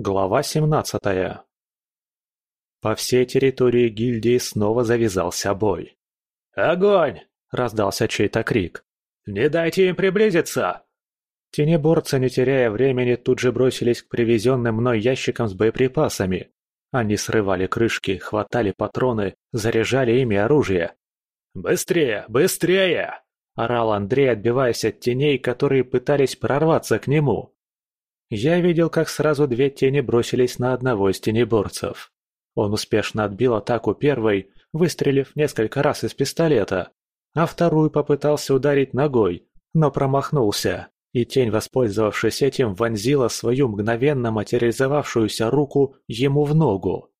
Глава 17 По всей территории гильдии снова завязался бой. «Огонь!» – раздался чей-то крик. «Не дайте им приблизиться!» Тенеборцы, не теряя времени, тут же бросились к привезенным мной ящикам с боеприпасами. Они срывали крышки, хватали патроны, заряжали ими оружие. «Быстрее! Быстрее!» – орал Андрей, отбиваясь от теней, которые пытались прорваться к нему. Я видел, как сразу две тени бросились на одного из тенеборцев. Он успешно отбил атаку первой, выстрелив несколько раз из пистолета, а вторую попытался ударить ногой, но промахнулся, и тень, воспользовавшись этим, вонзила свою мгновенно материализовавшуюся руку ему в ногу.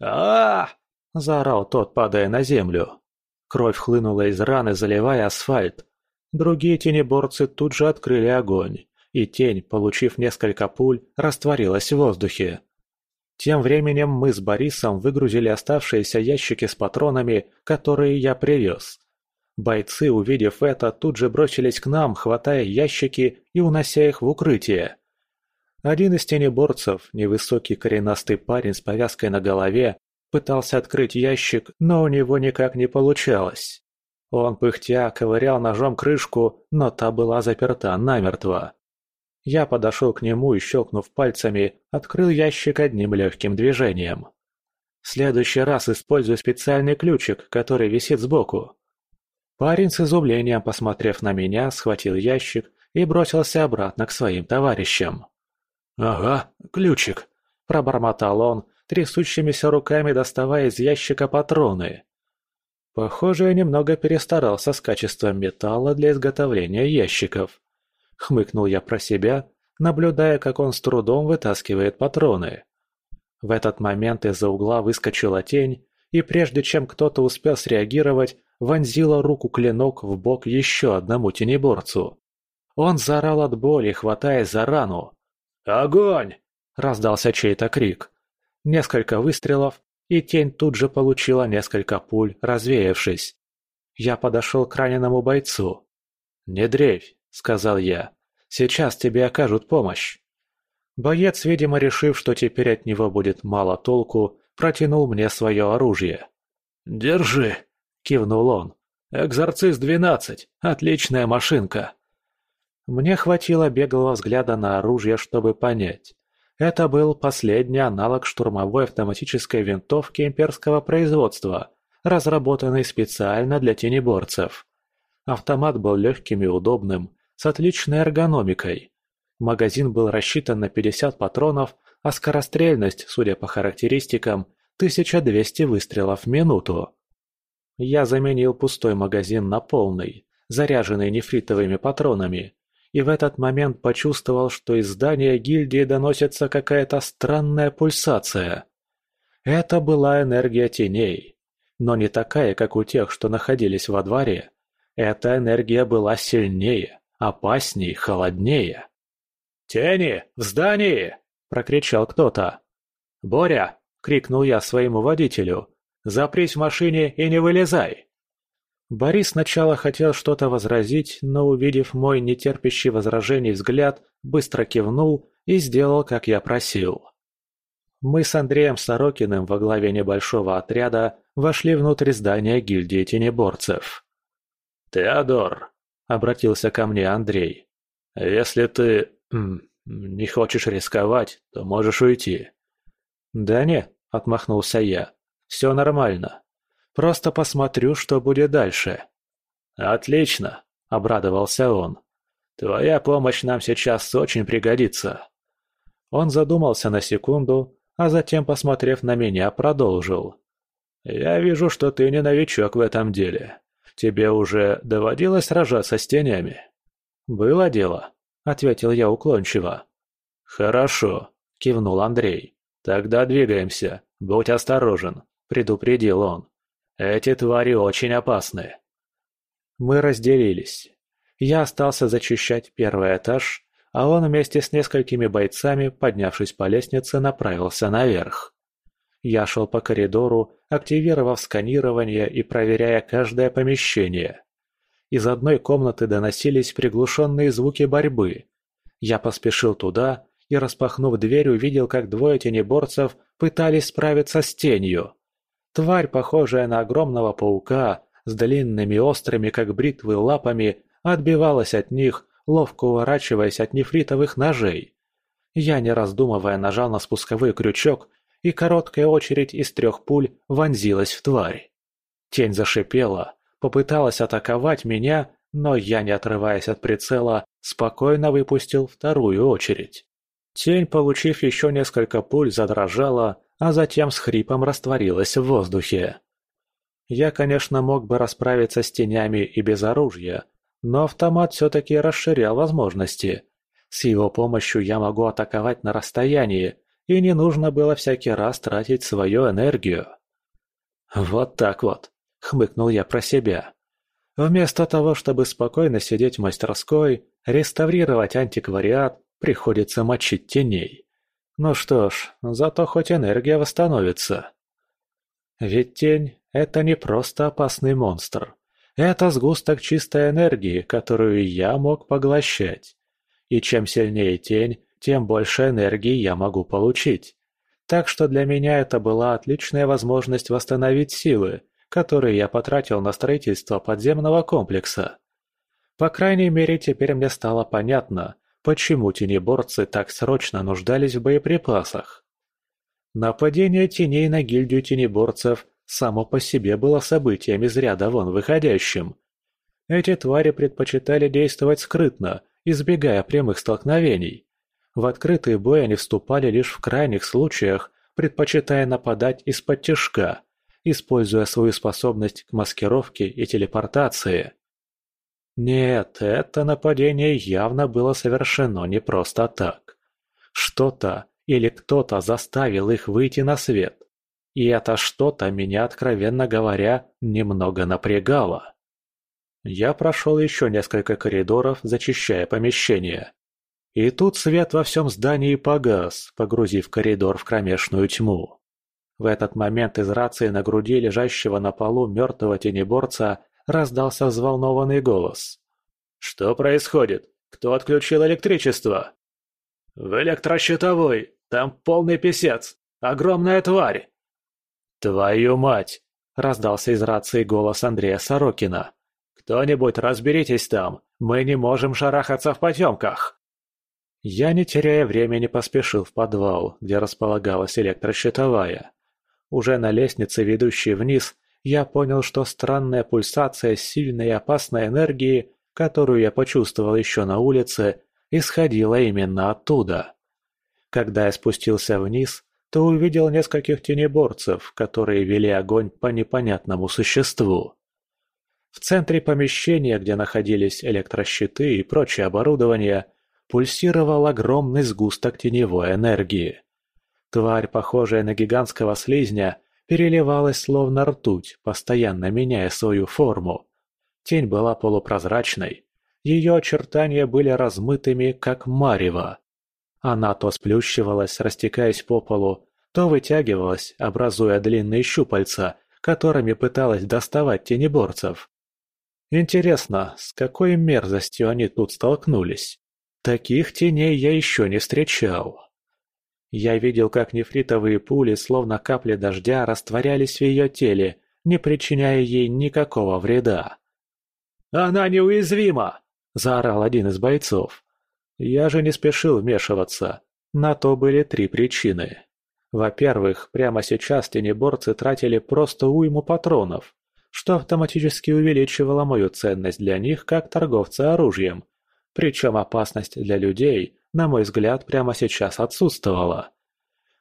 а, заорал тот, падая на землю. Кровь хлынула из раны, заливая асфальт. Другие тенеборцы тут же открыли огонь и тень, получив несколько пуль, растворилась в воздухе. Тем временем мы с Борисом выгрузили оставшиеся ящики с патронами, которые я привез. Бойцы, увидев это, тут же бросились к нам, хватая ящики и унося их в укрытие. Один из тенеборцев, невысокий коренастый парень с повязкой на голове, пытался открыть ящик, но у него никак не получалось. Он пыхтя ковырял ножом крышку, но та была заперта намертво. Я подошел к нему и, щелкнув пальцами, открыл ящик одним легким движением. В следующий раз использую специальный ключик, который висит сбоку. Парень с изумлением, посмотрев на меня, схватил ящик и бросился обратно к своим товарищам. «Ага, ключик», – пробормотал он, трясущимися руками доставая из ящика патроны. Похоже, я немного перестарался с качеством металла для изготовления ящиков. Хмыкнул я про себя, наблюдая, как он с трудом вытаскивает патроны. В этот момент из-за угла выскочила тень, и прежде чем кто-то успел среагировать, вонзила руку клинок в бок еще одному тенеборцу. Он заорал от боли, хватаясь за рану. «Огонь!» – раздался чей-то крик. Несколько выстрелов, и тень тут же получила несколько пуль, развеявшись. Я подошел к раненому бойцу. «Не дрейфь, сказал я. «Сейчас тебе окажут помощь». Боец, видимо, решив, что теперь от него будет мало толку, протянул мне свое оружие. «Держи», — кивнул он. «Экзорцист-12. Отличная машинка». Мне хватило беглого взгляда на оружие, чтобы понять. Это был последний аналог штурмовой автоматической винтовки имперского производства, разработанный специально для тенеборцев. Автомат был легким и удобным, с отличной эргономикой. Магазин был рассчитан на 50 патронов, а скорострельность, судя по характеристикам, 1200 выстрелов в минуту. Я заменил пустой магазин на полный, заряженный нефритовыми патронами, и в этот момент почувствовал, что из здания гильдии доносится какая-то странная пульсация. Это была энергия теней, но не такая, как у тех, что находились во дворе. Эта энергия была сильнее, опасней, холоднее. «Тени! В здании!» – прокричал кто-то. «Боря!» – крикнул я своему водителю. «Запрись в машине и не вылезай!» Борис сначала хотел что-то возразить, но, увидев мой нетерпящий возражений взгляд, быстро кивнул и сделал, как я просил. Мы с Андреем Сорокиным во главе небольшого отряда вошли внутрь здания гильдии тенеборцев. «Теодор!» – обратился ко мне Андрей. «Если ты не хочешь рисковать, то можешь уйти». «Да не», – отмахнулся я. «Все нормально. Просто посмотрю, что будет дальше». «Отлично», – обрадовался он. «Твоя помощь нам сейчас очень пригодится». Он задумался на секунду, а затем, посмотрев на меня, продолжил. «Я вижу, что ты не новичок в этом деле. Тебе уже доводилось сражаться с тенями?» «Было дело», — ответил я уклончиво. «Хорошо», — кивнул Андрей. «Тогда двигаемся. Будь осторожен», — предупредил он. «Эти твари очень опасны». Мы разделились. Я остался зачищать первый этаж, а он вместе с несколькими бойцами, поднявшись по лестнице, направился наверх. Я шел по коридору, активировав сканирование и проверяя каждое помещение. Из одной комнаты доносились приглушенные звуки борьбы. Я поспешил туда и, распахнув дверь, увидел, как двое тенеборцев пытались справиться с тенью. Тварь, похожая на огромного паука, с длинными острыми, как бритвы, лапами, отбивалась от них, ловко уворачиваясь от нефритовых ножей. Я, не раздумывая, нажал на спусковой крючок, и короткая очередь из трех пуль вонзилась в тварь. Тень зашипела, попыталась атаковать меня, но я, не отрываясь от прицела, спокойно выпустил вторую очередь. Тень, получив еще несколько пуль, задрожала, а затем с хрипом растворилась в воздухе. Я, конечно, мог бы расправиться с тенями и без оружия, но автомат все-таки расширял возможности. С его помощью я могу атаковать на расстоянии, и не нужно было всякий раз тратить свою энергию. «Вот так вот», — хмыкнул я про себя. Вместо того, чтобы спокойно сидеть в мастерской, реставрировать антиквариат, приходится мочить теней. Ну что ж, зато хоть энергия восстановится. Ведь тень — это не просто опасный монстр. Это сгусток чистой энергии, которую я мог поглощать. И чем сильнее тень, тем больше энергии я могу получить. Так что для меня это была отличная возможность восстановить силы, которые я потратил на строительство подземного комплекса. По крайней мере, теперь мне стало понятно, почему тенеборцы так срочно нуждались в боеприпасах. Нападение теней на гильдию тенеборцев само по себе было событием из ряда вон выходящим. Эти твари предпочитали действовать скрытно, избегая прямых столкновений. В открытый бой они вступали лишь в крайних случаях, предпочитая нападать из-под тяжка используя свою способность к маскировке и телепортации. Нет, это нападение явно было совершено не просто так. Что-то или кто-то заставил их выйти на свет. И это что-то меня, откровенно говоря, немного напрягало. Я прошел еще несколько коридоров, зачищая помещение. И тут свет во всем здании погас, погрузив коридор в кромешную тьму. В этот момент из рации на груди лежащего на полу мертвого тенеборца раздался взволнованный голос. «Что происходит? Кто отключил электричество?» «В электрощитовой! Там полный писец! Огромная тварь!» «Твою мать!» – раздался из рации голос Андрея Сорокина. «Кто-нибудь разберитесь там! Мы не можем шарахаться в потемках!» Я, не теряя времени, поспешил в подвал, где располагалась электрощитовая. Уже на лестнице, ведущей вниз, я понял, что странная пульсация сильной и опасной энергии, которую я почувствовал еще на улице, исходила именно оттуда. Когда я спустился вниз, то увидел нескольких тенеборцев, которые вели огонь по непонятному существу. В центре помещения, где находились электрощиты и прочее оборудование, пульсировал огромный сгусток теневой энергии. Тварь, похожая на гигантского слизня, переливалась словно ртуть, постоянно меняя свою форму. Тень была полупрозрачной. Ее очертания были размытыми, как марево. Она то сплющивалась, растекаясь по полу, то вытягивалась, образуя длинные щупальца, которыми пыталась доставать тенеборцев. Интересно, с какой мерзостью они тут столкнулись? Таких теней я еще не встречал. Я видел, как нефритовые пули, словно капли дождя, растворялись в ее теле, не причиняя ей никакого вреда. «Она неуязвима!» – заорал один из бойцов. Я же не спешил вмешиваться. На то были три причины. Во-первых, прямо сейчас тенеборцы тратили просто уйму патронов, что автоматически увеличивало мою ценность для них как торговца оружием. Причем опасность для людей на мой взгляд, прямо сейчас отсутствовала.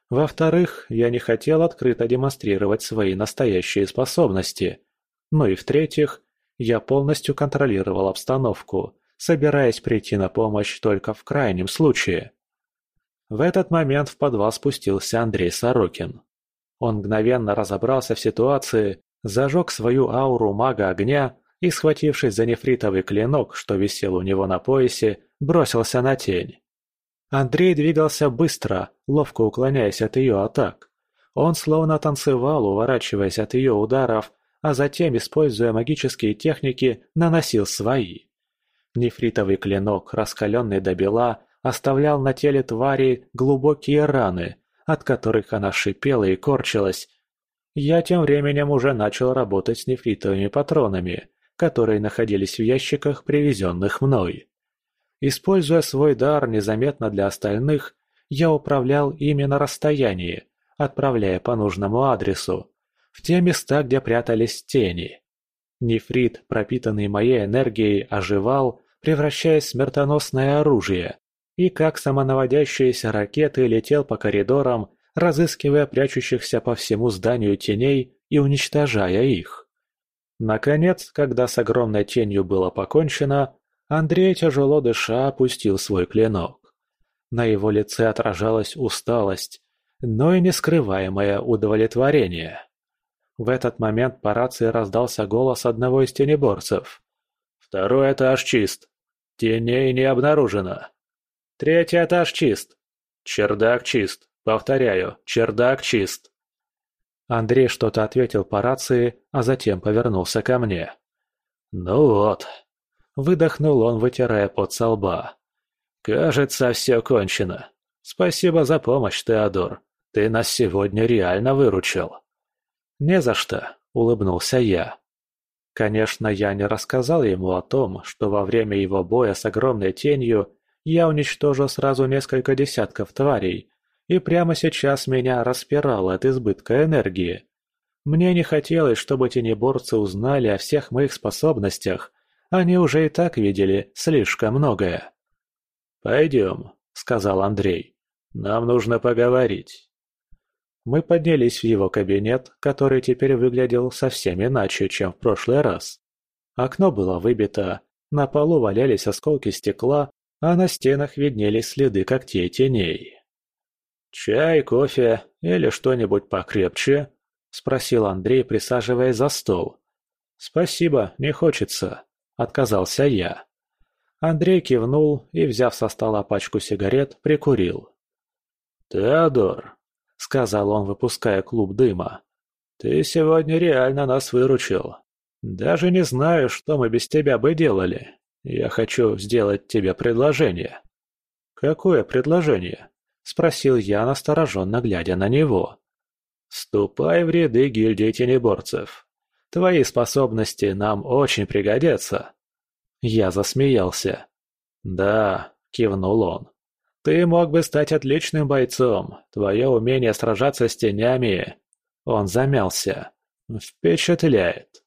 Во-вторых, я не хотел открыто демонстрировать свои настоящие способности. Ну и в-третьих, я полностью контролировал обстановку, собираясь прийти на помощь только в крайнем случае. В этот момент в подвал спустился Андрей Сорокин. Он мгновенно разобрался в ситуации, зажег свою ауру мага огня и, схватившись за нефритовый клинок, что висел у него на поясе, бросился на тень. Андрей двигался быстро, ловко уклоняясь от ее атак. Он словно танцевал, уворачиваясь от ее ударов, а затем, используя магические техники, наносил свои. Нефритовый клинок, раскаленный до бела, оставлял на теле твари глубокие раны, от которых она шипела и корчилась. Я тем временем уже начал работать с нефритовыми патронами, которые находились в ящиках, привезенных мной. Используя свой дар незаметно для остальных, я управлял ими на расстоянии, отправляя по нужному адресу, в те места, где прятались тени. Нефрит, пропитанный моей энергией, оживал, превращаясь в смертоносное оружие, и как самонаводящиеся ракеты летел по коридорам, разыскивая прячущихся по всему зданию теней и уничтожая их. Наконец, когда с огромной тенью было покончено, Андрей, тяжело дыша, опустил свой клинок. На его лице отражалась усталость, но и нескрываемое удовлетворение. В этот момент по рации раздался голос одного из тенеборцев. «Второй этаж чист. Теней не обнаружено. Третий этаж чист. Чердак чист. Повторяю, чердак чист». Андрей что-то ответил по рации, а затем повернулся ко мне. «Ну вот», — выдохнул он, вытирая пот со лба. «Кажется, все кончено. Спасибо за помощь, Теодор. Ты нас сегодня реально выручил». «Не за что», — улыбнулся я. Конечно, я не рассказал ему о том, что во время его боя с огромной тенью я уничтожил сразу несколько десятков тварей, и прямо сейчас меня распирало от избытка энергии. Мне не хотелось, чтобы тенеборцы узнали о всех моих способностях, они уже и так видели слишком многое. «Пойдем», — сказал Андрей, — «нам нужно поговорить». Мы поднялись в его кабинет, который теперь выглядел совсем иначе, чем в прошлый раз. Окно было выбито, на полу валялись осколки стекла, а на стенах виднелись следы когтей теней. «Чай, кофе или что-нибудь покрепче?» – спросил Андрей, присаживаясь за стол. «Спасибо, не хочется», – отказался я. Андрей кивнул и, взяв со стола пачку сигарет, прикурил. «Теодор, — сказал он, выпуская клуб дыма. «Ты сегодня реально нас выручил. Даже не знаю, что мы без тебя бы делали. Я хочу сделать тебе предложение». «Какое предложение?» — спросил я, настороженно глядя на него. «Ступай в ряды гильдии тенеборцев. Твои способности нам очень пригодятся». Я засмеялся. «Да», — кивнул он. Ты мог бы стать отличным бойцом. Твое умение сражаться с тенями...» Он замялся. «Впечатляет».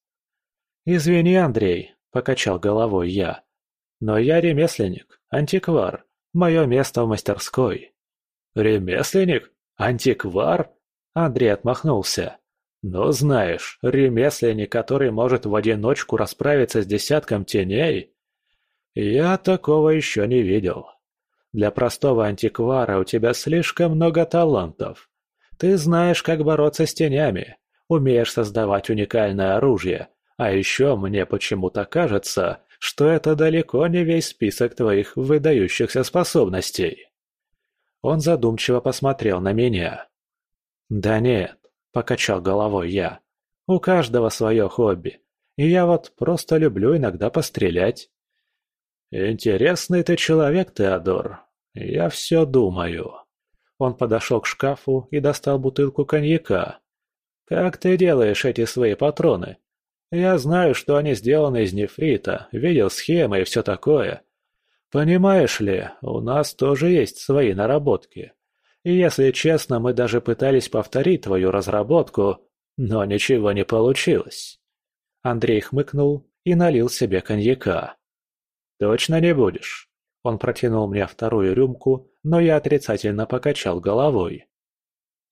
«Извини, Андрей», — покачал головой я. «Но я ремесленник, антиквар. Мое место в мастерской». «Ремесленник? Антиквар?» Андрей отмахнулся. «Ну, знаешь, ремесленник, который может в одиночку расправиться с десятком теней...» «Я такого еще не видел». Для простого антиквара у тебя слишком много талантов. Ты знаешь, как бороться с тенями, умеешь создавать уникальное оружие, а еще мне почему-то кажется, что это далеко не весь список твоих выдающихся способностей. Он задумчиво посмотрел на меня. «Да нет», — покачал головой я, — «у каждого свое хобби, и я вот просто люблю иногда пострелять». «Интересный ты человек, Теодор. Я все думаю». Он подошел к шкафу и достал бутылку коньяка. «Как ты делаешь эти свои патроны? Я знаю, что они сделаны из нефрита, видел схемы и все такое. Понимаешь ли, у нас тоже есть свои наработки. И если честно, мы даже пытались повторить твою разработку, но ничего не получилось». Андрей хмыкнул и налил себе коньяка. «Точно не будешь?» Он протянул мне вторую рюмку, но я отрицательно покачал головой.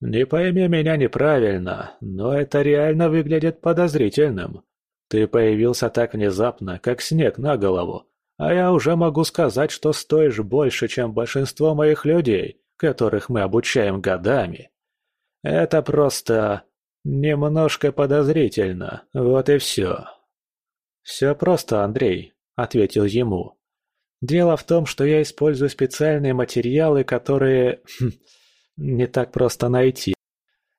«Не пойми меня неправильно, но это реально выглядит подозрительным. Ты появился так внезапно, как снег на голову, а я уже могу сказать, что стоишь больше, чем большинство моих людей, которых мы обучаем годами. Это просто... немножко подозрительно, вот и все». «Все просто, Андрей», — ответил ему. Дело в том, что я использую специальные материалы, которые... Хм, не так просто найти.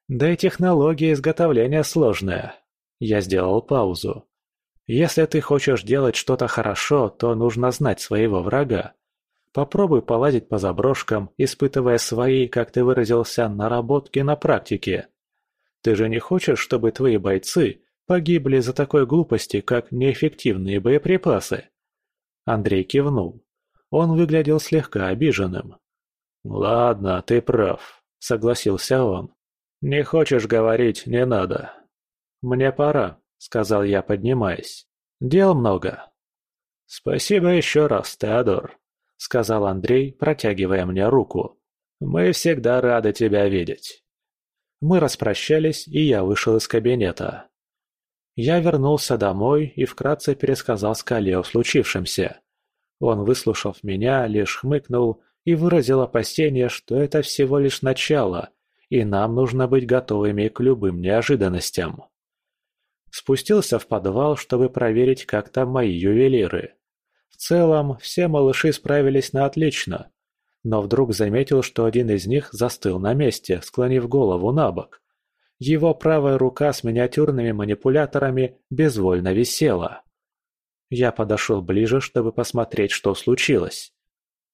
Да и технология изготовления сложная. Я сделал паузу. Если ты хочешь делать что-то хорошо, то нужно знать своего врага. Попробуй полазить по заброшкам, испытывая свои, как ты выразился, наработки на практике. Ты же не хочешь, чтобы твои бойцы погибли за такой глупости, как неэффективные боеприпасы?» Андрей кивнул. Он выглядел слегка обиженным. «Ладно, ты прав», — согласился он. «Не хочешь говорить, не надо». «Мне пора», — сказал я, поднимаясь. «Дел много». «Спасибо еще раз, Теодор», — сказал Андрей, протягивая мне руку. «Мы всегда рады тебя видеть». Мы распрощались, и я вышел из кабинета. Я вернулся домой и вкратце пересказал Скале о случившемся. Он, выслушав меня, лишь хмыкнул и выразил опасение, что это всего лишь начало, и нам нужно быть готовыми к любым неожиданностям. Спустился в подвал, чтобы проверить, как там мои ювелиры. В целом, все малыши справились на отлично, но вдруг заметил, что один из них застыл на месте, склонив голову на бок. Его правая рука с миниатюрными манипуляторами безвольно висела. Я подошел ближе, чтобы посмотреть, что случилось.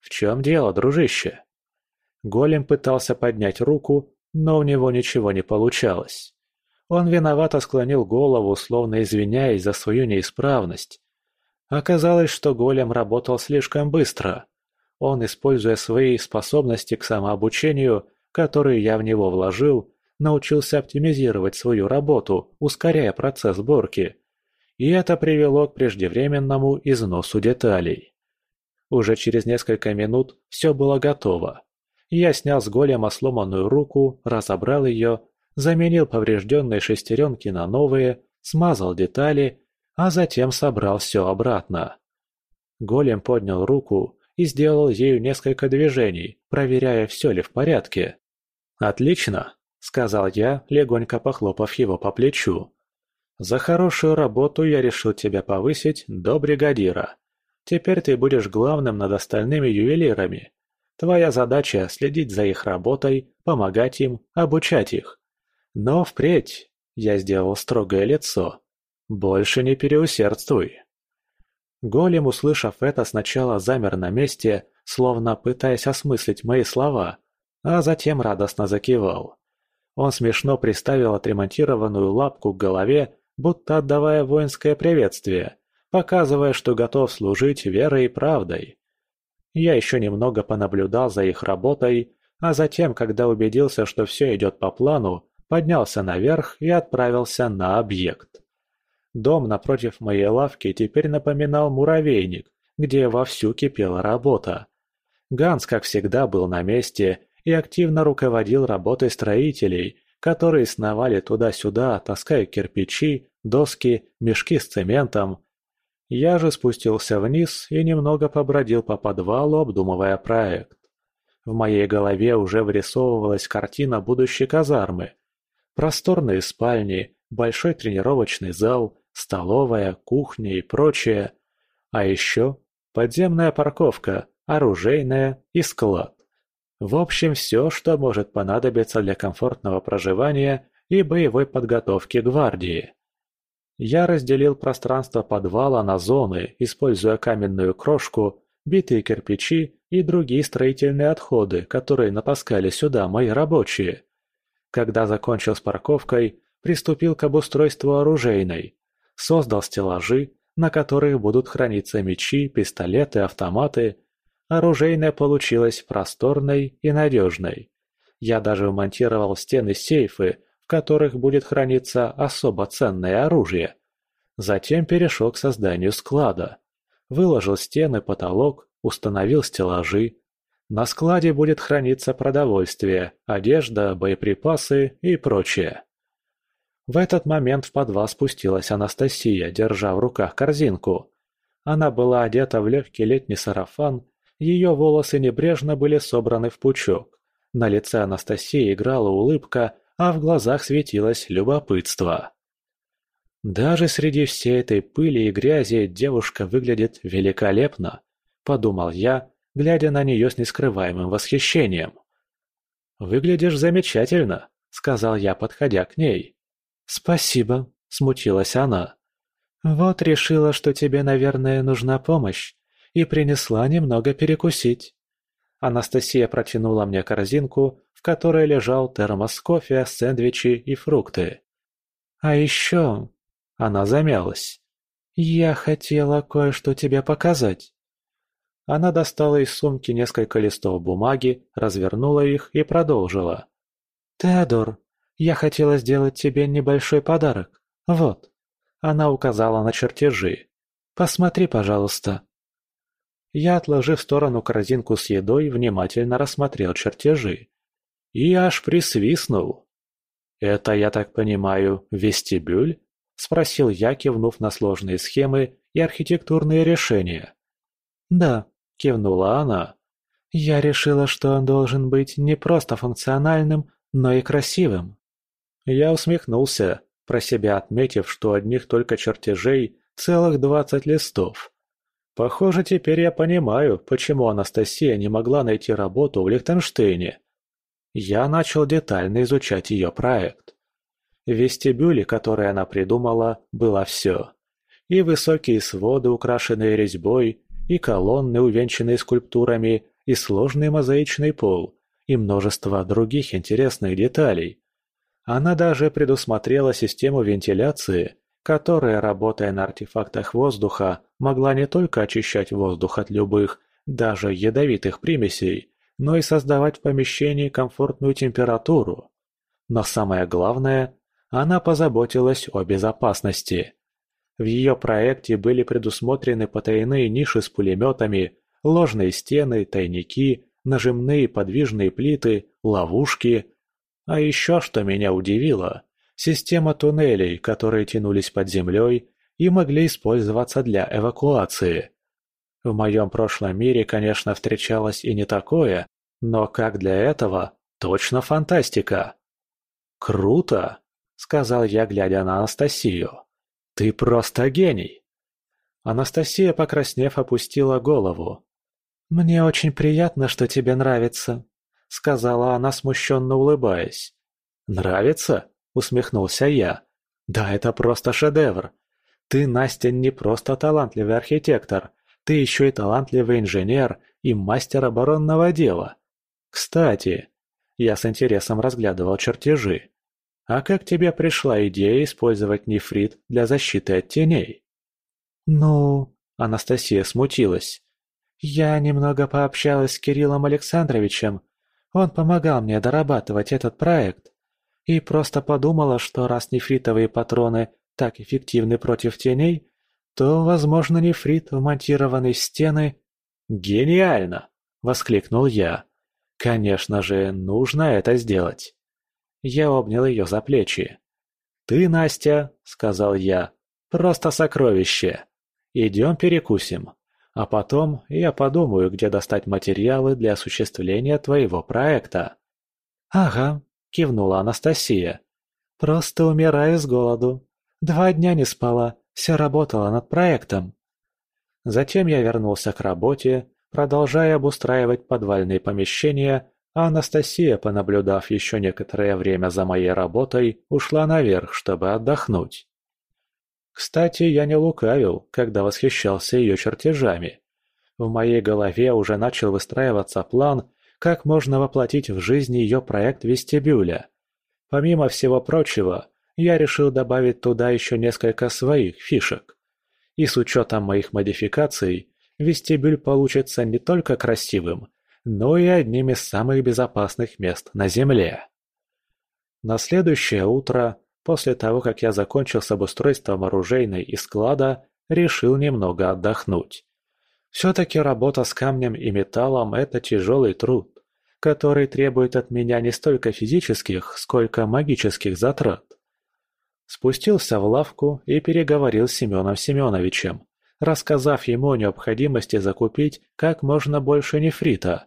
«В чем дело, дружище?» Голем пытался поднять руку, но у него ничего не получалось. Он виновато склонил голову, словно извиняясь за свою неисправность. Оказалось, что голем работал слишком быстро. Он, используя свои способности к самообучению, которые я в него вложил, научился оптимизировать свою работу, ускоряя процесс сборки и это привело к преждевременному износу деталей. Уже через несколько минут все было готово. Я снял с голема сломанную руку, разобрал ее, заменил поврежденные шестеренки на новые, смазал детали, а затем собрал все обратно. Голем поднял руку и сделал ею несколько движений, проверяя, все ли в порядке. «Отлично», — сказал я, легонько похлопав его по плечу. За хорошую работу я решил тебя повысить до бригадира. Теперь ты будешь главным над остальными ювелирами. Твоя задача – следить за их работой, помогать им, обучать их. Но впредь, я сделал строгое лицо, больше не переусердствуй. Голем, услышав это, сначала замер на месте, словно пытаясь осмыслить мои слова, а затем радостно закивал. Он смешно приставил отремонтированную лапку к голове будто отдавая воинское приветствие, показывая, что готов служить верой и правдой. Я еще немного понаблюдал за их работой, а затем, когда убедился, что все идет по плану, поднялся наверх и отправился на объект. Дом напротив моей лавки теперь напоминал муравейник, где вовсю кипела работа. Ганс, как всегда, был на месте и активно руководил работой строителей, которые сновали туда-сюда, таская кирпичи, доски, мешки с цементом. Я же спустился вниз и немного побродил по подвалу, обдумывая проект. В моей голове уже вырисовывалась картина будущей казармы. Просторные спальни, большой тренировочный зал, столовая, кухня и прочее. А еще подземная парковка, оружейная и склад. В общем, все, что может понадобиться для комфортного проживания и боевой подготовки гвардии. Я разделил пространство подвала на зоны, используя каменную крошку, битые кирпичи и другие строительные отходы, которые натаскали сюда мои рабочие. Когда закончил с парковкой, приступил к обустройству оружейной. Создал стеллажи, на которых будут храниться мечи, пистолеты, автоматы, Оружейная получилась просторной и надежной. Я даже вмонтировал в стены сейфы, в которых будет храниться особо ценное оружие. Затем перешел к созданию склада. Выложил стены, потолок, установил стеллажи. На складе будет храниться продовольствие, одежда, боеприпасы и прочее. В этот момент в подвал спустилась Анастасия, держа в руках корзинку. Она была одета в легкий летний сарафан ее волосы небрежно были собраны в пучок. На лице Анастасии играла улыбка, а в глазах светилось любопытство. «Даже среди всей этой пыли и грязи девушка выглядит великолепно», – подумал я, глядя на нее с нескрываемым восхищением. «Выглядишь замечательно», – сказал я, подходя к ней. «Спасибо», – смутилась она. «Вот решила, что тебе, наверное, нужна помощь, и принесла немного перекусить». Анастасия протянула мне корзинку, в которой лежал термос кофе, сэндвичи и фрукты. «А еще...» Она замялась. «Я хотела кое-что тебе показать». Она достала из сумки несколько листов бумаги, развернула их и продолжила. «Теодор, я хотела сделать тебе небольшой подарок. Вот». Она указала на чертежи. «Посмотри, пожалуйста». Я, отложив в сторону корзинку с едой, внимательно рассмотрел чертежи. И аж присвистнул. «Это, я так понимаю, вестибюль?» – спросил я, кивнув на сложные схемы и архитектурные решения. «Да», – кивнула она. «Я решила, что он должен быть не просто функциональным, но и красивым». Я усмехнулся, про себя отметив, что одних только чертежей целых двадцать листов. Похоже, теперь я понимаю, почему Анастасия не могла найти работу в Лихтенштейне. Я начал детально изучать ее проект. В вестибюле, который она придумала, было все. И высокие своды, украшенные резьбой, и колонны, увенчанные скульптурами, и сложный мозаичный пол, и множество других интересных деталей. Она даже предусмотрела систему вентиляции, которая, работая на артефактах воздуха, могла не только очищать воздух от любых, даже ядовитых примесей, но и создавать в помещении комфортную температуру. Но самое главное, она позаботилась о безопасности. В ее проекте были предусмотрены потайные ниши с пулеметами, ложные стены, тайники, нажимные подвижные плиты, ловушки. А еще что меня удивило, система туннелей, которые тянулись под землей и могли использоваться для эвакуации. В моем прошлом мире, конечно, встречалось и не такое, но как для этого, точно фантастика. «Круто!» — сказал я, глядя на Анастасию. «Ты просто гений!» Анастасия, покраснев, опустила голову. «Мне очень приятно, что тебе нравится», — сказала она, смущенно улыбаясь. «Нравится?» — усмехнулся я. «Да это просто шедевр. Ты, Настя, не просто талантливый архитектор, ты еще и талантливый инженер и мастер оборонного дела. Кстати, я с интересом разглядывал чертежи. А как тебе пришла идея использовать нефрит для защиты от теней? Ну, Анастасия смутилась. Я немного пообщалась с Кириллом Александровичем. Он помогал мне дорабатывать этот проект. И просто подумала, что раз нефритовые патроны так эффективны против теней, то, возможно, нефрит, вмонтированный в стены... «Гениально!» — воскликнул я. «Конечно же, нужно это сделать». Я обнял ее за плечи. «Ты, Настя», — сказал я, — «просто сокровище. Идем перекусим. А потом я подумаю, где достать материалы для осуществления твоего проекта». «Ага», — кивнула Анастасия. «Просто умираю с голоду. Два дня не спала, все работала над проектом». Затем я вернулся к работе, продолжая обустраивать подвальные помещения, а Анастасия, понаблюдав еще некоторое время за моей работой, ушла наверх, чтобы отдохнуть. Кстати, я не лукавил, когда восхищался ее чертежами. В моей голове уже начал выстраиваться план, как можно воплотить в жизнь ее проект вестибюля. Помимо всего прочего, я решил добавить туда еще несколько своих фишек. И с учетом моих модификаций, вестибюль получится не только красивым, но и одним из самых безопасных мест на Земле. На следующее утро, после того, как я закончил с обустройством оружейной и склада, решил немного отдохнуть. Все-таки работа с камнем и металлом – это тяжелый труд, который требует от меня не столько физических, сколько магических затрат. Спустился в лавку и переговорил с Семеном Семеновичем, рассказав ему о необходимости закупить как можно больше нефрита.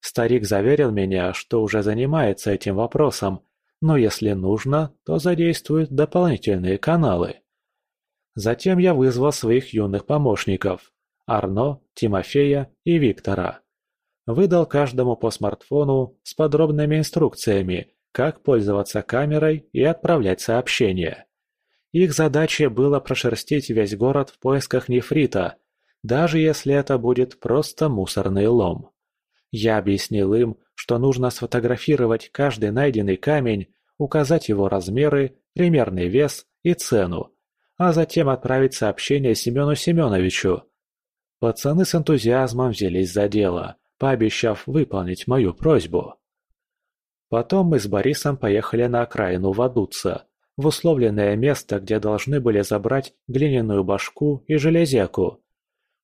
Старик заверил меня, что уже занимается этим вопросом, но если нужно, то задействует дополнительные каналы. Затем я вызвал своих юных помощников – Арно, Тимофея и Виктора. Выдал каждому по смартфону с подробными инструкциями, как пользоваться камерой и отправлять сообщения. Их задачей было прошерстить весь город в поисках нефрита, даже если это будет просто мусорный лом. Я объяснил им, что нужно сфотографировать каждый найденный камень, указать его размеры, примерный вес и цену, а затем отправить сообщение Семену Семеновичу. Пацаны с энтузиазмом взялись за дело, пообещав выполнить мою просьбу. Потом мы с Борисом поехали на окраину Вадуца, в условленное место, где должны были забрать глиняную башку и железяку.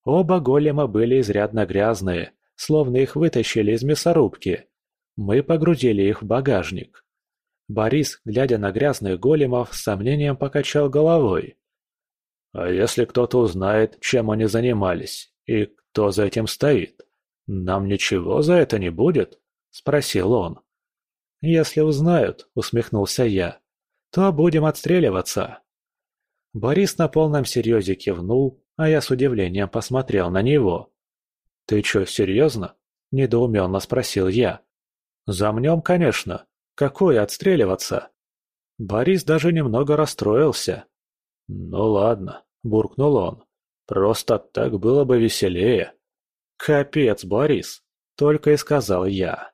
Оба голема были изрядно грязные, словно их вытащили из мясорубки. Мы погрузили их в багажник. Борис, глядя на грязных големов, с сомнением покачал головой. «А если кто-то узнает, чем они занимались, и кто за этим стоит, нам ничего за это не будет?» – спросил он. «Если узнают», – усмехнулся я, – «то будем отстреливаться». Борис на полном серьезе кивнул, а я с удивлением посмотрел на него. «Ты чё, серьезно?» – недоуменно спросил я. «Замнем, конечно. Какое отстреливаться?» Борис даже немного расстроился. «Ну ладно», – буркнул он. «Просто так было бы веселее». «Капец, Борис!» – только и сказал я.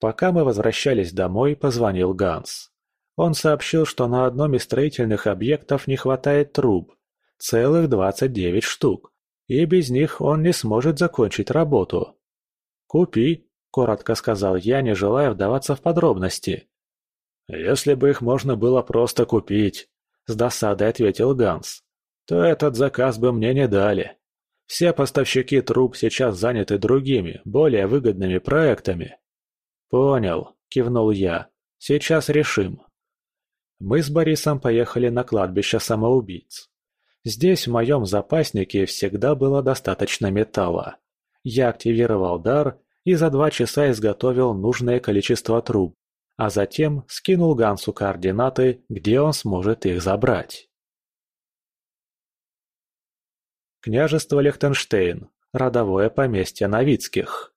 Пока мы возвращались домой, позвонил Ганс. Он сообщил, что на одном из строительных объектов не хватает труб. Целых 29 штук. И без них он не сможет закончить работу. «Купи», – коротко сказал я, не желая вдаваться в подробности. «Если бы их можно было просто купить», – с досадой ответил Ганс, – «то этот заказ бы мне не дали. Все поставщики труб сейчас заняты другими, более выгодными проектами. «Понял», – кивнул я. «Сейчас решим». Мы с Борисом поехали на кладбище самоубийц. Здесь в моем запаснике всегда было достаточно металла. Я активировал дар и за два часа изготовил нужное количество труб, а затем скинул Гансу координаты, где он сможет их забрать. Княжество Лихтенштейн. Родовое поместье Новицких.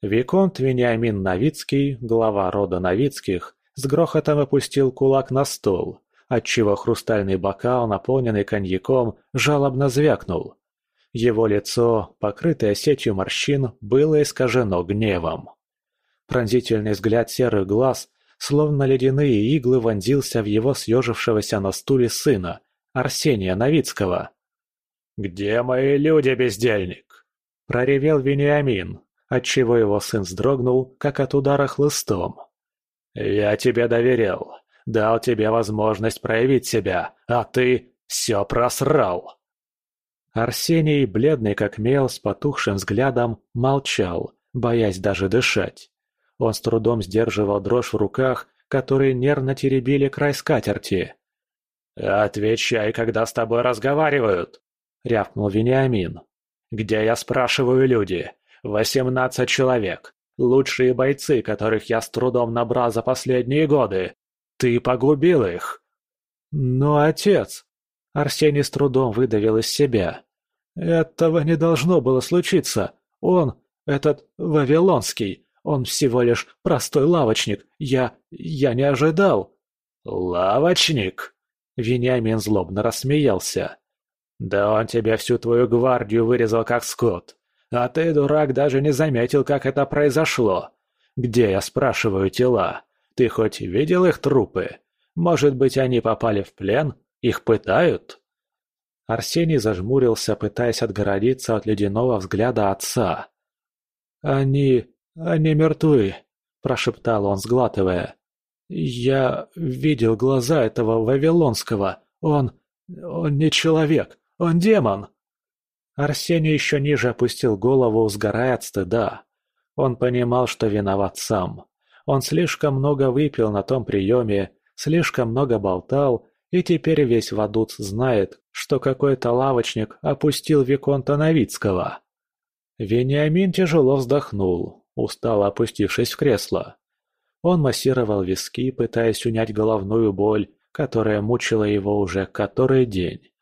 Виконт Вениамин Новицкий, глава рода Новицких, с грохотом опустил кулак на стол, отчего хрустальный бокал, наполненный коньяком, жалобно звякнул. Его лицо, покрытое сетью морщин, было искажено гневом. Пронзительный взгляд серых глаз, словно ледяные иглы, вонзился в его съежившегося на стуле сына, Арсения Новицкого. «Где мои люди, бездельник?» – проревел Вениамин, отчего его сын вздрогнул, как от удара хлыстом. «Я тебе доверял, дал тебе возможность проявить себя, а ты все просрал!» Арсений, бледный как мел, с потухшим взглядом, молчал, боясь даже дышать. Он с трудом сдерживал дрожь в руках, которые нервно теребили край скатерти. «Отвечай, когда с тобой разговаривают!» — рявкнул Вениамин. «Где, я спрашиваю, люди? Восемнадцать человек. Лучшие бойцы, которых я с трудом набрал за последние годы. Ты погубил их. Но отец... Арсений с трудом выдавил из себя. Этого не должно было случиться. Он, этот Вавилонский, он всего лишь простой лавочник. Я... я не ожидал. Лавочник? Вениамин злобно рассмеялся. Да он тебе всю твою гвардию вырезал как скот. А ты, дурак, даже не заметил, как это произошло. Где, я спрашиваю, тела? Ты хоть видел их трупы? Может быть, они попали в плен? Их пытают?» Арсений зажмурился, пытаясь отгородиться от ледяного взгляда отца. «Они... они мертвы», – прошептал он, сглатывая. «Я видел глаза этого Вавилонского. Он... он не человек, он демон!» Арсений еще ниже опустил голову, сгорая от стыда. Он понимал, что виноват сам. Он слишком много выпил на том приеме, слишком много болтал, и теперь весь Вадуц знает, что какой-то лавочник опустил Виконта Новицкого. Вениамин тяжело вздохнул, устало опустившись в кресло. Он массировал виски, пытаясь унять головную боль, которая мучила его уже который день.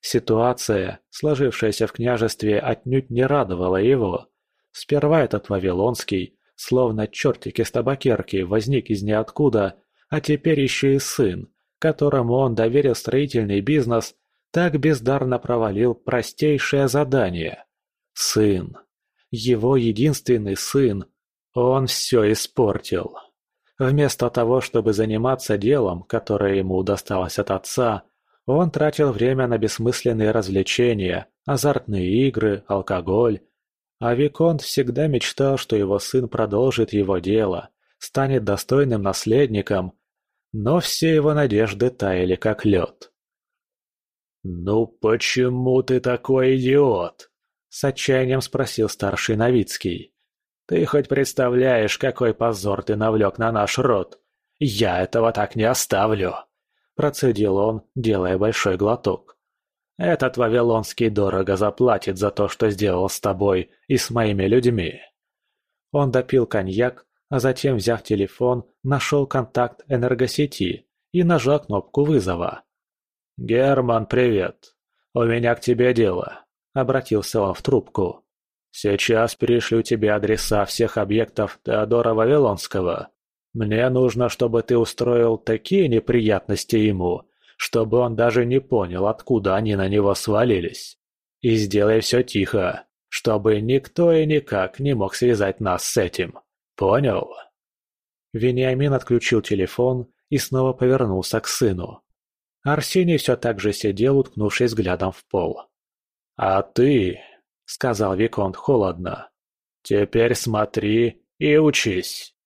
Ситуация, сложившаяся в княжестве, отнюдь не радовала его. Сперва этот Вавилонский, словно чертик из табакерки, возник из ниоткуда, а теперь еще и сын, которому он доверил строительный бизнес, так бездарно провалил простейшее задание. Сын. Его единственный сын. Он все испортил. Вместо того, чтобы заниматься делом, которое ему досталось от отца, он тратил время на бессмысленные развлечения, азартные игры, алкоголь. А Виконт всегда мечтал, что его сын продолжит его дело, станет достойным наследником, но все его надежды таяли как лед. «Ну почему ты такой идиот?» — с отчаянием спросил старший Новицкий. «Ты хоть представляешь, какой позор ты навлек на наш род? Я этого так не оставлю!» Процедил он, делая большой глоток. «Этот Вавилонский дорого заплатит за то, что сделал с тобой и с моими людьми». Он допил коньяк, а затем, взяв телефон, нашел контакт энергосети и нажал кнопку вызова. «Герман, привет. У меня к тебе дело», — обратился он в трубку. «Сейчас перешлю тебе адреса всех объектов Теодора Вавилонского. Мне нужно, чтобы ты устроил такие неприятности ему, чтобы он даже не понял, откуда они на него свалились. И сделай все тихо, чтобы никто и никак не мог связать нас с этим. Понял?» Вениамин отключил телефон и снова повернулся к сыну. Арсений все так же сидел, уткнувшись взглядом в пол. «А ты», — сказал Виконт холодно, — «теперь смотри и учись».